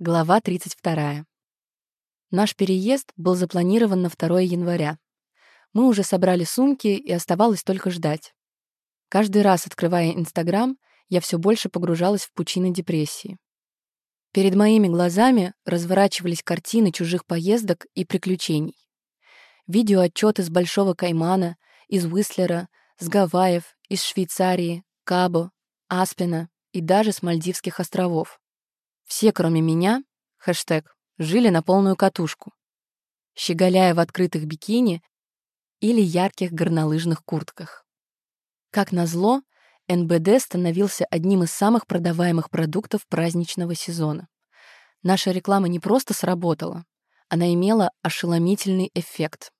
Глава 32. Наш переезд был запланирован на 2 января. Мы уже собрали сумки, и оставалось только ждать. Каждый раз, открывая Инстаграм, я все больше погружалась в пучины депрессии. Перед моими глазами разворачивались картины чужих поездок и приключений. Видеоотчеты с Большого Каймана, из Уислера, с Гавайев, из Швейцарии, Кабо, Аспена и даже с Мальдивских островов. Все, кроме меня, хэштег, жили на полную катушку, щеголяя в открытых бикини или ярких горнолыжных куртках. Как назло, НБД становился одним из самых продаваемых продуктов праздничного сезона. Наша реклама не просто сработала, она имела ошеломительный эффект.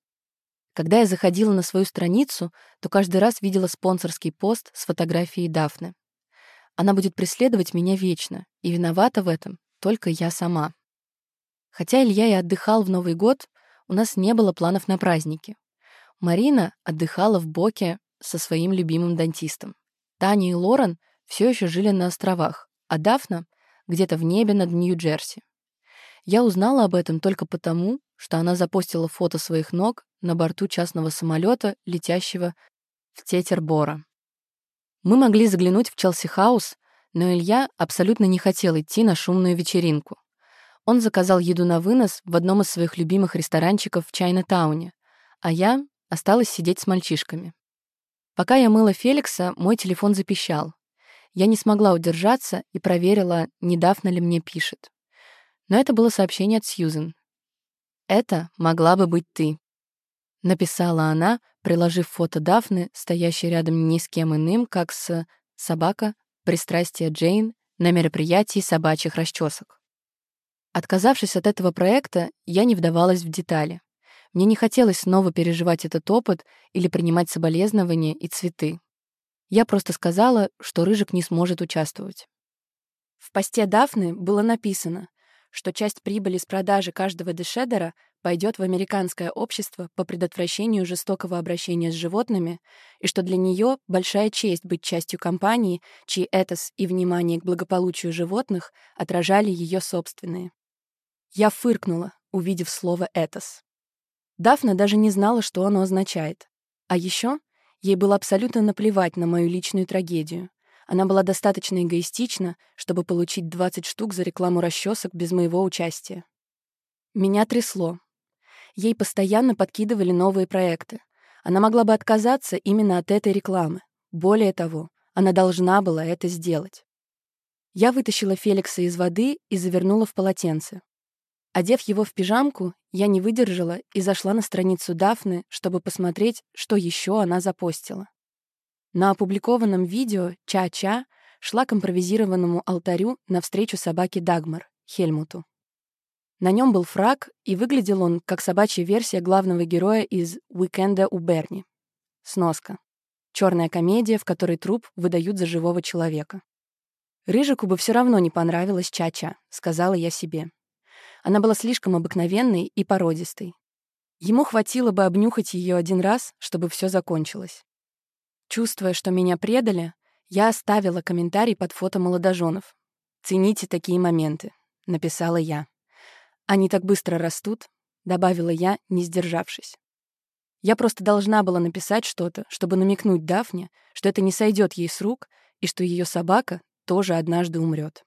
Когда я заходила на свою страницу, то каждый раз видела спонсорский пост с фотографией Дафны. Она будет преследовать меня вечно, и виновата в этом только я сама. Хотя Илья и отдыхал в Новый год, у нас не было планов на праздники. Марина отдыхала в Боке со своим любимым дантистом. Таня и Лорен все еще жили на островах, а Дафна — где-то в небе над Нью-Джерси. Я узнала об этом только потому, что она запостила фото своих ног на борту частного самолета, летящего в Тетерборо. Мы могли заглянуть в Челси-хаус, но Илья абсолютно не хотел идти на шумную вечеринку. Он заказал еду на вынос в одном из своих любимых ресторанчиков в Чайна-тауне, а я осталась сидеть с мальчишками. Пока я мыла Феликса, мой телефон запищал. Я не смогла удержаться и проверила, недавно ли мне пишет. Но это было сообщение от Сьюзен. «Это могла бы быть ты», — написала она, приложив фото Дафны, стоящей рядом ни с кем иным, как с «Собака. Пристрастие Джейн» на мероприятии собачьих расчесок. Отказавшись от этого проекта, я не вдавалась в детали. Мне не хотелось снова переживать этот опыт или принимать соболезнования и цветы. Я просто сказала, что Рыжик не сможет участвовать. В посте Дафны было написано, что часть прибыли с продажи каждого дешедера пойдет в американское общество по предотвращению жестокого обращения с животными и что для нее большая честь быть частью компании, чьи этос и внимание к благополучию животных отражали ее собственные. Я фыркнула, увидев слово «этос». Дафна даже не знала, что оно означает. А еще ей было абсолютно наплевать на мою личную трагедию. Она была достаточно эгоистична, чтобы получить 20 штук за рекламу расчесок без моего участия. Меня трясло. Ей постоянно подкидывали новые проекты. Она могла бы отказаться именно от этой рекламы. Более того, она должна была это сделать. Я вытащила Феликса из воды и завернула в полотенце. Одев его в пижамку, я не выдержала и зашла на страницу Дафны, чтобы посмотреть, что еще она запостила. На опубликованном видео Ча-Ча шла к импровизированному алтарю навстречу собаке Дагмар, Хельмуту. На нем был фраг, и выглядел он как собачья версия главного героя из «Уикенда у Берни». Сноска. Черная комедия, в которой труп выдают за живого человека. «Рыжику бы все равно не понравилась Ча-Ча», — сказала я себе. Она была слишком обыкновенной и породистой. Ему хватило бы обнюхать ее один раз, чтобы все закончилось. Чувствуя, что меня предали, я оставила комментарий под фото молодоженов. «Цените такие моменты», — написала я. «Они так быстро растут», — добавила я, не сдержавшись. Я просто должна была написать что-то, чтобы намекнуть Дафне, что это не сойдет ей с рук и что ее собака тоже однажды умрет.